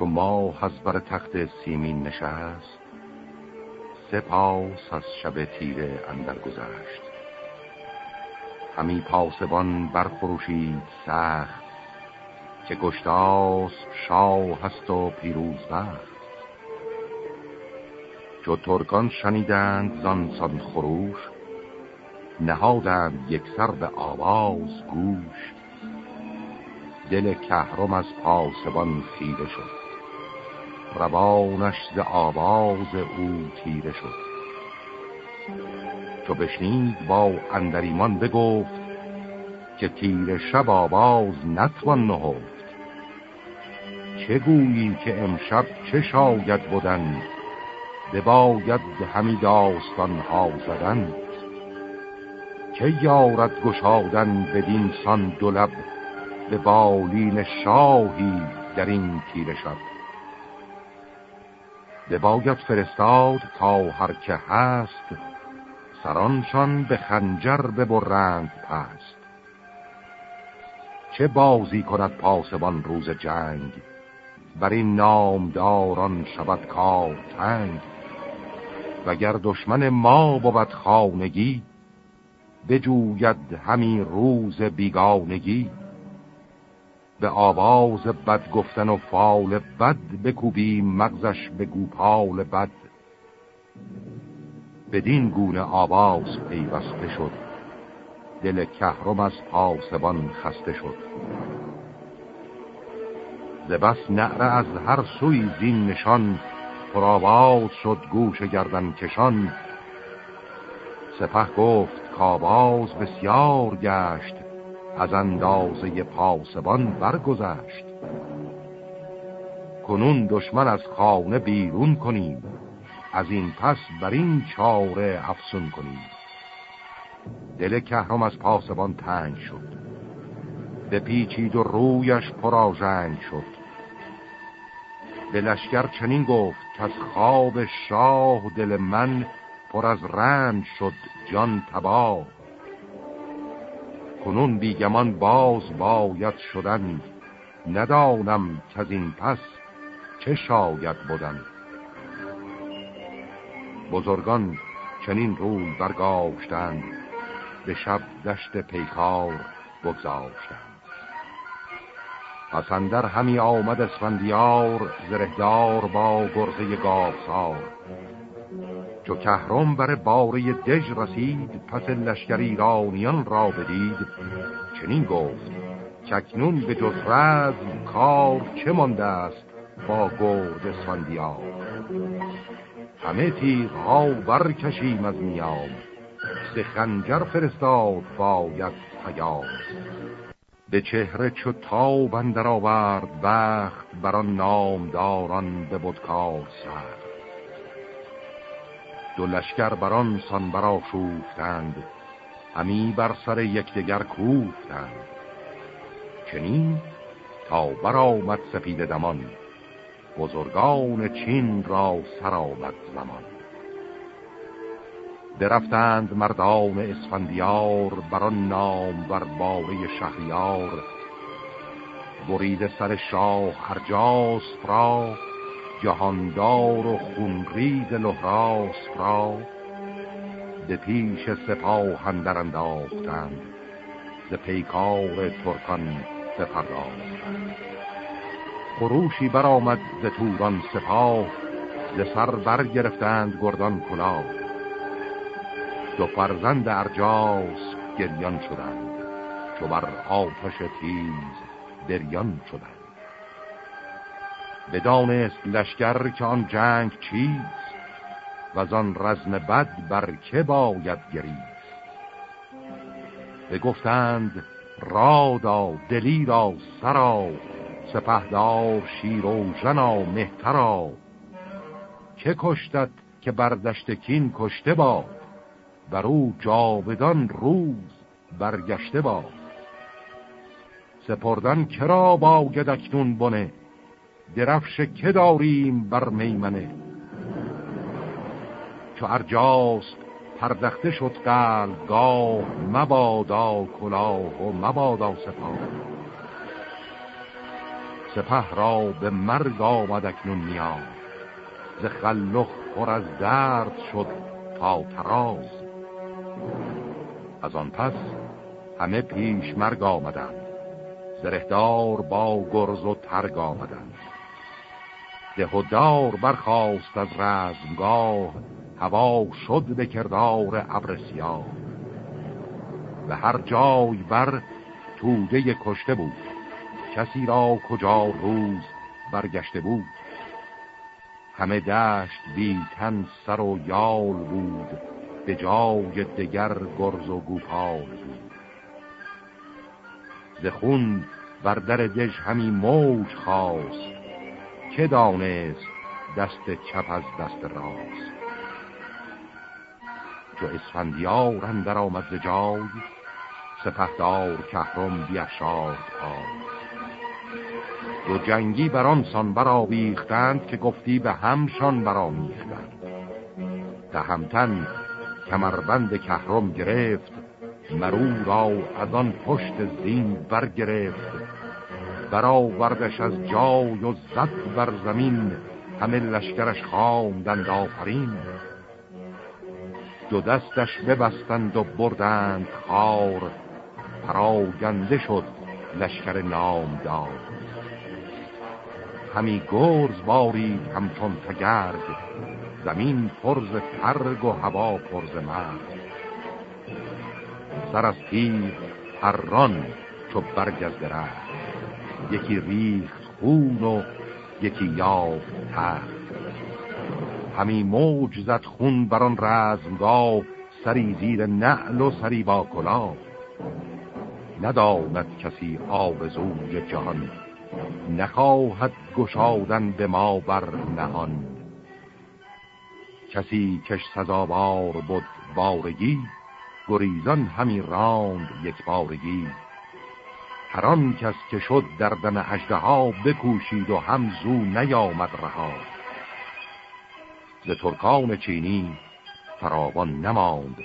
چو ماه از بر تخت سیمین نشست سپاس از شب تیره اندر گذشت. همی پاسبان برخروشید سخت که گشتاس شاه هست و پیروز بخت. چو ترکان شنیدند زانسان خروش نهادند یک سر به آواز گوش. دل کهرم از پاسبان خیره شد. روانش ز آواز او تیره شد. چو بشنید با اندریمان بگفت که تیر شب آواز نتوان نهفت. چه گویی که امشب چه شاید بودن بباید همی داستان ها زدن. که یارد گشادن بدین سان دو لب به بالین شاهی در این تیر شب. باید فرستاد تا هر که هست سرانشان به خنجر ببرند پست. چه بازی کند پاسبان روز جنگ؟ بر این نامداران شود کار تنگ. وگر دشمن ما بود خانگی بجوید همین روز بیگانگی. به آواز بد گفتن و فال بد بکوبی مغزش به گوپال بد. بدین گونه آواز پیوسته شد. دل کهرم از پاسبان خسته شد. ز بس نعره از هر سوی زین نشان پرآواز شد گوش گردن کشان. سپه گفت کاواز بسیار گشت از اندازه پاسبان برگذشت. کنون دشمن از خانه بیرون کنیم از این پس بر این چاره افسون کنیم. دل کهرم از پاسبان تنگ شد. به پیچید و رویش پراژنگ شد. به لشکر چنین گفت که از خواب شاه دل من پر از رنج شد جان تباه. کنون بیگمان باز باید شدن. ندانم که از این پس چه شاید بودن بزرگان چنین روی برگاشتند به شب دشت پیکار بگذاشتند. پسندر همی آمد اسفندیار زرهدار با گرزه گاوسار. چو کهرم بر باره دژ رسید پس لشکر ایرانیان را بدید. چنین گفت چکنون به جز رزم کار چه مانده است با گرد اسفندیار همه تیغ ها برکشیم از نیام سه خنجر فرستاد باید پیام. به چهره چو تاب اندر آورد بخت بران نامداران به بدکار سر. دو لشکر بران سان برا شوفتند همی بر سر یکدیگر کوفتند. چنین تا برآمد سپید دمان. بزرگان چین را سر آمد زمان. درفتند مردان اسفندیار بران نام بر باره شهریار. برید سر شاه ارجاس را جهاندار و خونریز لحراس را به پیش سپاه اندر انداختند ز پیکار ترکان بپرداختند خروشی برآمد ز توران سپاه ز سر برگرفتند گردان کلاه دو فرزند ارجاس گریان شدند چو بر آتش تیز بریان شدند. بدانست لشکر که آن جنگ چیست و آن رزم بد بر که باید گریز بگفتند رادا دلی را سرا سپهدار شیر و جنا مهترا. که کشتت که بردشت کین کشته با بر او جاودان روز برگشته با سپردن کرا باید اکنون بنه؟ درفش که داریم بر میمنه. چو ارجاست پردخته شد گاه مبادا کلاه و مبادا سپاه. سپه را به مرگ آمد اکنون نیاز. ز خلخ پر از درد شد تا تراز از آن پس همه پیش مرگ آمدند. زرهدار با گرز و ترگ آمدند. دهودار برخواست از رزمگاه هوا شد به کردار سیاه به هر جای بر توده کشته بود کسی را کجا روز برگشته بود. همه دشت بی تن سر و یال بود به جای دگر گرز و گوپال بود. ز خون بر در دژ همی موج خواست که دانست دست چپ از دست راست. چو اسفندیار اندر آمد ز جای سپهدار کهرم بیفشارد پای. دو جنگی بر آن سان برآویختند که گفتی به همشان برآمیختند. تهمتن کمربند کهرم گرفت مرو را از آن پشت زین برگرفت. برآوردش از جای و زد بر زمین. همه لشکرش خواندند آفرین. دو دستش ببستند و بردند خار. پراگنده شد لشکر نامدار. همی گرز باری همچون تگرد زمین پرز ترگ و هوا پرز مرد سر از تیر هران چو برگ از درخت یکی ریخت خون و یکی یافت تخت. همی موج زد خون بران رزمگاه سری زیر نعل و سری با کلاه. نداند کسی آرزوی جهان نخواهد گشادن به ما بر نهان. کسی کش سزاوار بود بارگی گریزان همی راند یک بارگی. هر آن کس که شد در دم ها بکوشید و هم زو نیامد رها. ز ترکان چینی فراوان نماند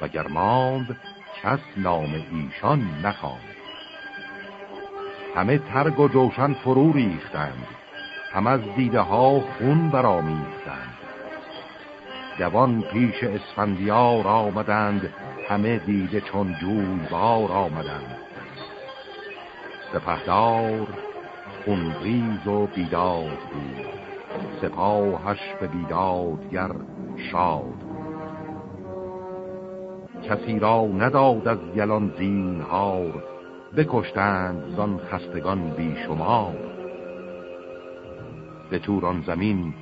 و گرماند کس نام ایشان نخواند. همه ترگ و جوشن فرو ریختند هم از دیده ها خون برامیختند دوان پیش اسفندیار آمدند همه دیده چون جوی بار آمدند. سپهدار خونریز و بیداد بود. سپاهش به بیدادگر شاد کسی را نداد از یلان زینهار بکشتند زان خستگان بیشمار. به توران زمین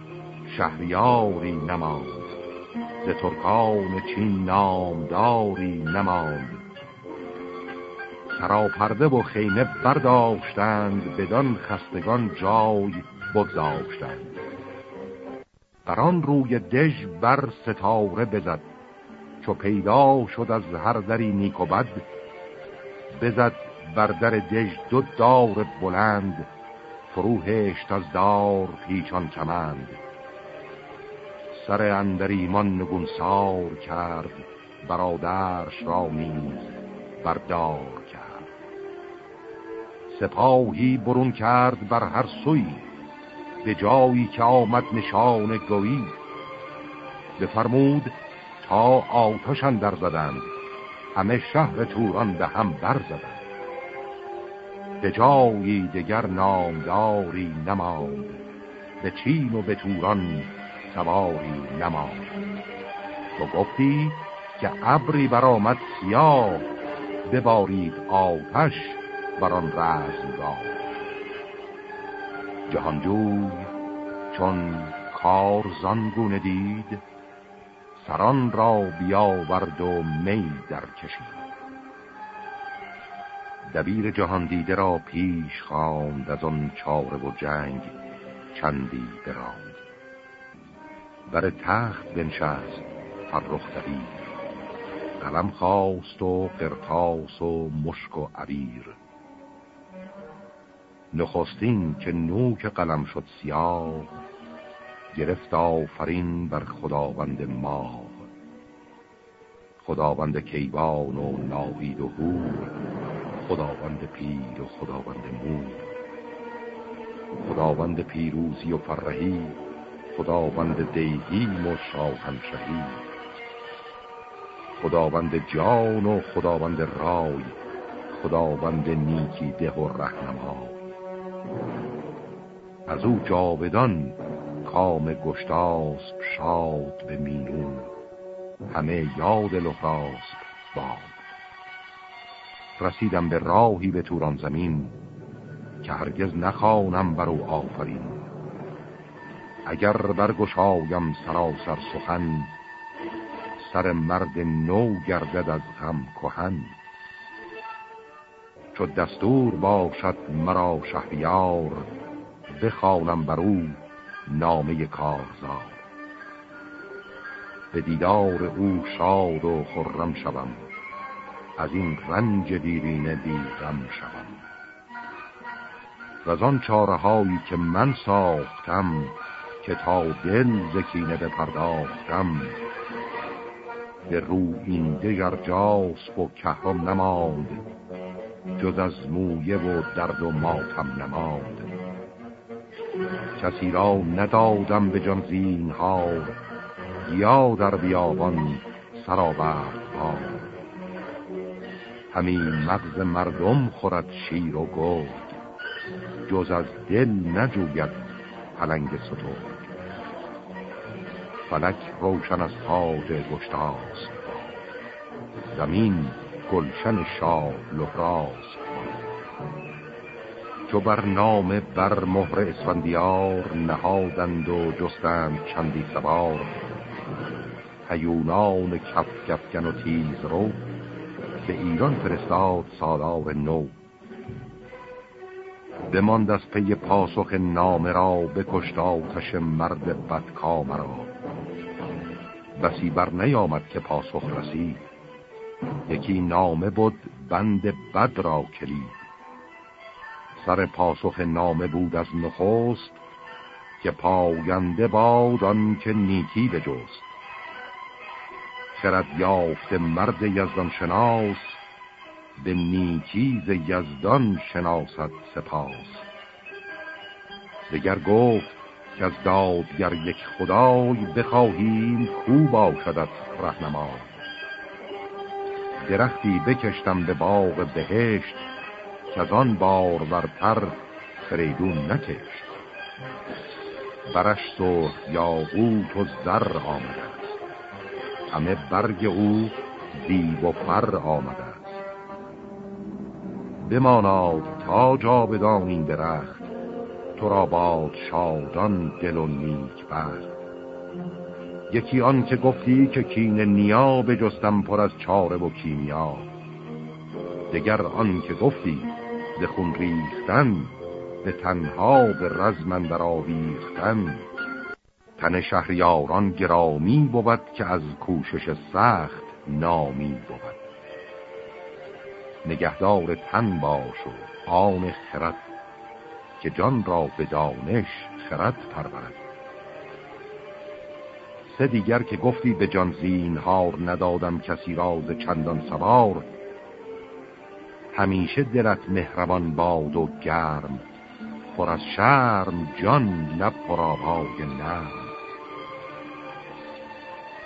شهریاری نماند ز ترکان چین نامداری نماند. سراپرده و خیمه برداشتند بدان خستگان جای بگذاشتند. بر آن روی دژ بر ستاره بزد چو پیدا شد از هر دری نیک و بد بزد بر در دژ دو دار بلند فروهشت از دار پیچان کمند. سر اندریمان نگونسار کرد برادرش را نیز بردار کرد. سپاهی برون کرد بر هر سوی به جایی که آمد نشان گویی. بفرمود تا آتشان در زدند همه شهر توران به هم برزدند به جایی دگر نامداری نماند به چین و به توران سواری نماند. تو گفتی که ابری برآمد سیاه ببارید آتش بر آن رزمگاه. جهانجوی چون کار زانگونه دید سران را بیاورد و می در کشید. دبیر جهان دیده را پیش خواند از آن چاره و جنگ چندی براند بر تخت بنشست فرخ دبیر قلم خواست و قرتاس و مشک و عبیر. نخستین که نوک قلم شد سیاه گرفت آفرین بر خداوند ماه. خداوند کیوان و ناهید و هور خداوند پیر و خداوند مور. خداوند پیروزی و فرهی خداوند دیهیم و شاهنشهی. خداوند جان و خداوند رای خداوند نیکی ده و رهنما از او جاودان کام گشتاسب شاد به مینون همه یاد لحراسب باد. رسیدم به راهی به توران زمین که هرگز نخوانم بر او آفرین. اگر برگشایم سراسر سخن سر مرد نو گردد از غم کهن. چو دستور باشد مرا شهریار بخوانم بر او نامه کارزار. به دیدار او شاد و خرم شوم از این رنج دیرینه بیغم شوم. و از آن چاره هایی که من ساختم که تا دل زکینه بپرداختم به رو این دگر جاسب و کهرم نماند. جز از مویه و درد و ماتم نماند. کسی را ندادم به جان ها یا در بیابان سرآورد ها همین مغز مردم خورد شیر و گرد جز از دل نجوید پلنگ ستور فلک روشن از تاج گشتاس زمین گلشن شاه لحراز چو بر نام بر مهر اسفندیار نهادند و جستند چندی سوار هیونان کف کفکن و تیز رو به ایران فرستاد سالار نو بماند از پی پاسخ نامه را به آتش مرد بدکام را. بسی بر نیامد که پاسخ رسید. یکی نامه بود بند بد را کلید. سر پاسخ نامه بود از نخست که پاینده باد آن که نیکی بجست. خرد یافت مرد یزدان شناس به نیکی ز یزدان شناست سپاس. دگر گفت که از دادگر یک خدای بخواهیم کو باشدت رهنما درختی بکشتم به باغ بهشت که از آن بارورتر فریدون نکشت. برش سرخ یاقوت و زر آمده همه برگ او دیو و فر آمده است. بماناد تا جا بدان درخت تو را باد شادان دل و نیک بخت یکی آن که گفتی که کین نیا بجستم پر از چاره و کیمیا. دگر آن که گفتی به خون ریختن به تنها به رزمن در آویختن. تن شهریاران گرامی بود که از کوشش سخت نامی بود. نگهدار تن باش و آن خرد که جان را به دانش خرد پرورد. سه دیگر که گفتی به جان زینهار ندادم کسی راز چندان سوار. همیشه دلت مهربان باد و گرم پر از شرم جان لب پرابای نرم.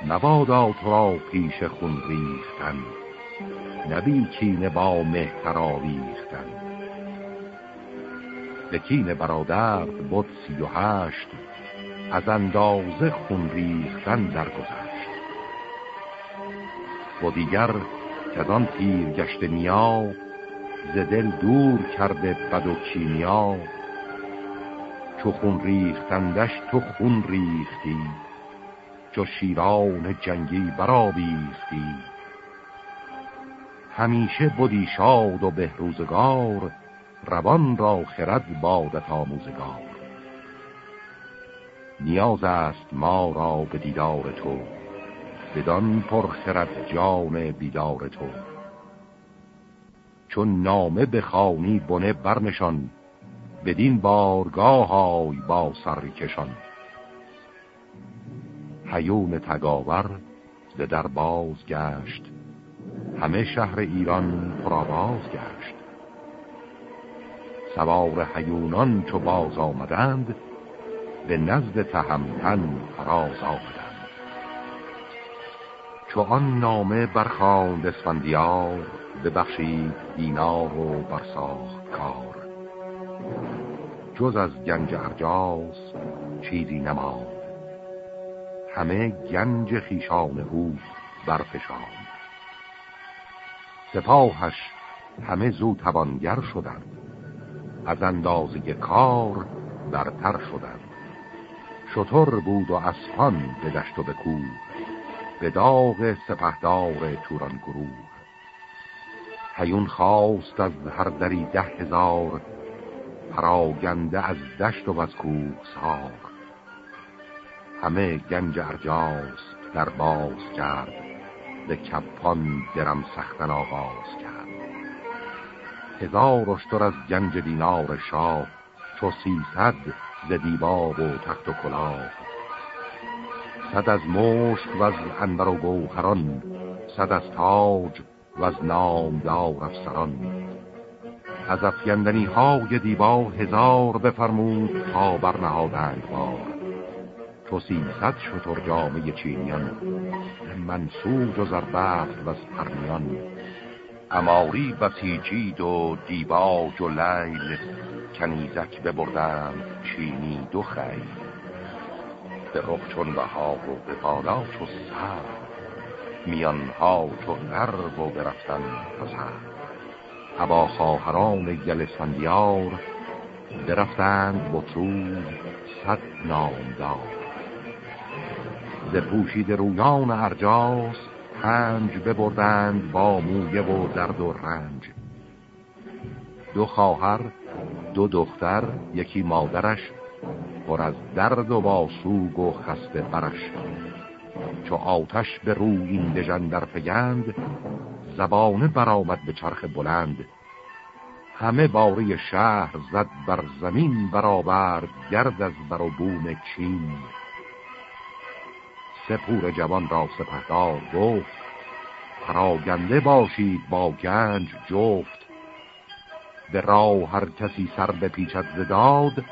نبادا تو را پیش خون ریختن نبی کینه با مهتر آویختن به کین برادرد بود سی و هشت از اندازه خون ریختن درگذشت. و دیگر که از آن نیا ز دل دور کرده بد و کیمیا. چو خون ریختندش تو خون ریختی چو شیران جنگی برآویختی. همیشه بودی شاد و بهروزگار روان را خرد بادت آموزگار. نیاز است ما را به دیدار تو. بدان پرخرد جان بیدار تو. چون نامه بخوانی بنه برنشان بدین بارگاه های با سرکشان حیون تگاور به در باز گشت همه شهر ایران پرآواز گشت. سوار حیونان چو باز آمدند به نزد تهمتن فراز آمدند. چو آن نامه برخاند اسفندیار ببخشید دینار و برساخت کار. جز از گنج ارجاس چیزی نماند. همه گنج خیشان او برفشاند. سپاهش همه زو توانگر شدند. از اندازه کار برتر شدند. شطور بود و اسفان به دشت و به کوه به داغ سپهدار توران گروه. هیون خواست از هر دری ده هزار پراگنده از دشت و از کوه سار. همه گنج ارجاس در باز کرد به کپان درم سختن آغاز کرد. هزار اشتر از گنج دینار شاه چو سیصد ز دیباب و تخت و کلاه. صد از مشک و از انبر و گوهران صد از تاج و از نامدار افسران. از افگندنی های دیبا هزار بفرمود تا برنهادند بار. تو سیصد شطر جامعه چینیان منسوج و زربفت و از پرمیان اماری بسیجید و دیباج و لیل کنیزک ببردند چینی دو خیل به رخ چون بهار و به بالا چو سر میانها چو غرب و برفتن پسر هوا خواهران گل سندیار برفتند بطرود صد نامدار. ز پوشید رویان ارجاس پنج ببردند با مویه و درد و رنج. دو خواهر دو دختر یکی مادرش پر از درد و با سوگ و خسته برش. چو آتش به روی این دژن در فگند زبانه برآمد به چرخ بلند. همه باری شهر زد بر زمین برآورد گرد از بر و بوم چین. سپور جوان را سپهدار گفت پراگنده باشید با گنج جفت. به راه هر کسی سر بپیچد زداد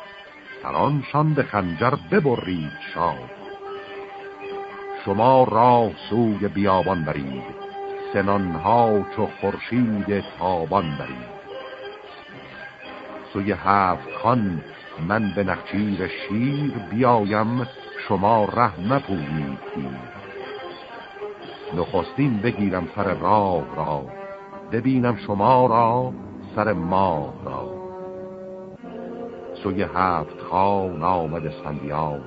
سرانشان به خنجر ببرید شاد. شما راه سوی بیابان برید سنانها چو خورشید تابان برید. سوی هفت خان من به نخچیر شیر بیایم شما ره مپویید نخستین بگیرم سر راه را ببینم شما را سر ماه را. سوی هفت خان آمد اسفندیار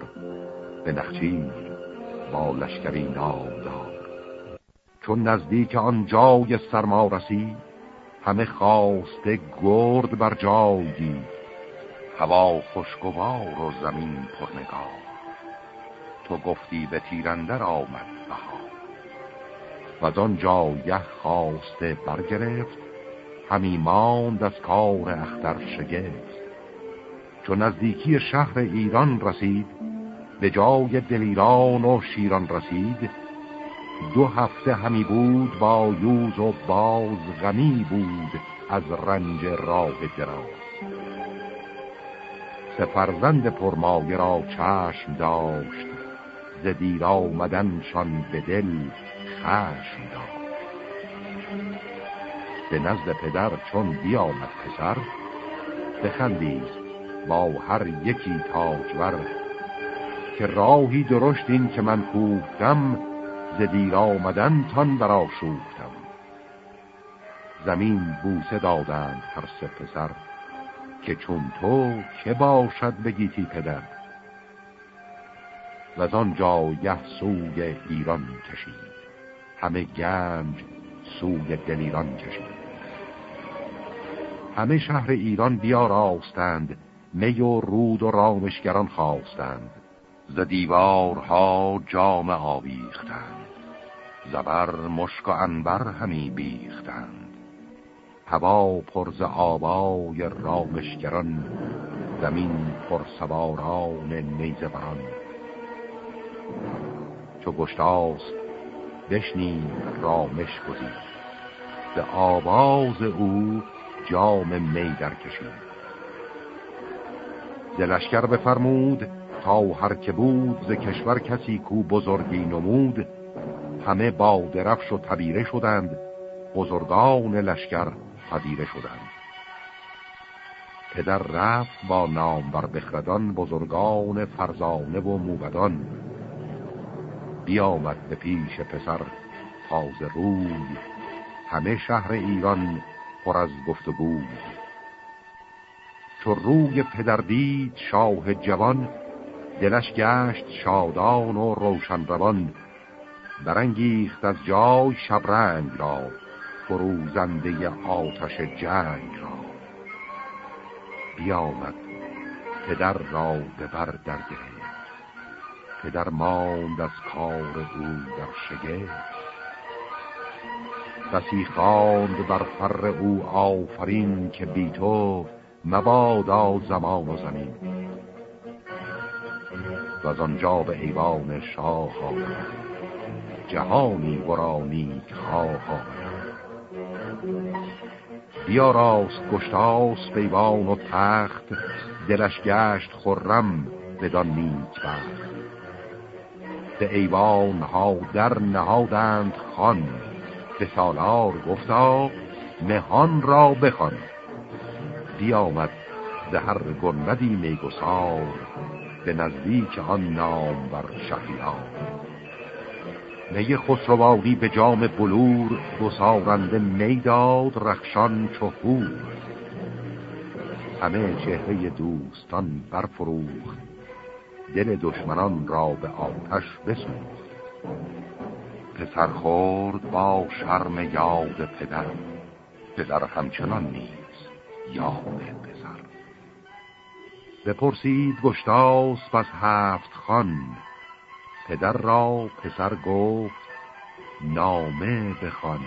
به نخچیر با لشکری نامدار. چون نزدیک آن جای سرما رسید همه خواسته گرد بر جای دید هوا خوشگوار و زمین پرنگاه تو گفتی به تیرندر آمد بها و آن جایه خواسته برگرفت همی ماند از کار اختر شگفت. چون نزدیکی شهر ایران رسید به جای دلیران و شیران رسید دو هفته همی بود با یوز و باز غمی بود از رنج راه دراز. سفرزند پرمایه را چشم داشت ز دیر آمدنشان به دل خشم داشت. به نزد پدر چون بیامد پسر بخندید با هر یکی تاجور که راهی درشت این که من کوفتم ز دیر آمدن تان برا شوختم زمین بوسه دادند هر سه پسر که چون تو که باشد بگیتی پدر. و از آن یه سوی ایران کشید همه گنج سوی دلیران کشید. همه شهر ایران بیاراستند. می و رود و رامشگران خواستند. ز دیوارها جام آویختند. زبر مشک و انبر همی بیختند. هوا پرز آبای رامشگران. زمین پر سواران نیزه بران چو گشتاست بشنی رامش گزید به آواز او جام می در کشید. دلشکر بفرمود تا هر که بود ز کشور کسی کو بزرگی نمود همه با درفش و تبیره شدند بزرگان لشکر پذیره شدند. پدر رفت با نام بر بخردان بزرگان فرزانه و موبدان. بیامد به پیش پسر تازه روی همه شهر ایران پر از گفتگو چو روی پدر دید شاه جوان دلش گشت شادان و روشن روان. برانگیخت از جای شبرنگ را فروزنده آتش جنگ را. بیامد پدر را به بر در پدر ماند از کار او در شگفت. بسی خواند بر فر او آفرین که بی تو مبادا زمان و زمین. و از آنجا به ایوان شاه آمد جهانی ورانی خواه آمد. بیا راست گشتاس بیوان و تخت دلش گشت خرم بدان نیک بخت. به ایوان ها در نهادند خان به سالار گفتا مهان را بخوان. بیامد هر گنبدی میگسار به نزدیک آن نام بر شهریار می خسروانی به جام بلور گسارنده می‌داد رخشان چهور همه چهره دوستان برفروخت دل دشمنان را به آتش بسوخت. پسر خورد با شرم یاد پدر پدر همچنان نیست یاد پسر. بپرسید گشتاس پس هفت خان پدر را پسر گفت نامه بخوان.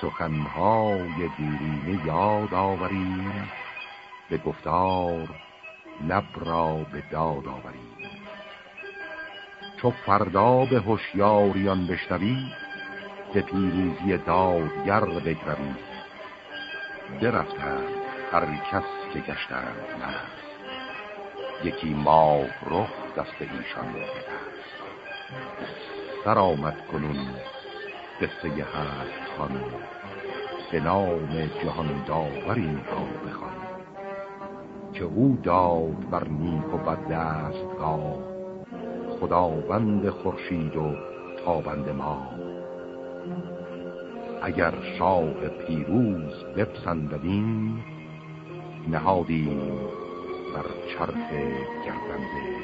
سخنهای دیرینه یاد آوریم به گفتار لب را به داد آوریم. چو فردا به هوشیاریان بشنوی به پیروزی دادگر بگروی. درفتند هر کس که گشتند مرد. یکی ماه رخ دست ایشان بدست در آمد کنون قصه هست خان به نام جهان داورین را بخوان. که او داد بر نیک و بد دستگاه خداوند خورشید و تابند ما. اگر شاه پیروز بپسنددیم نهادیم بر چرخ گردنده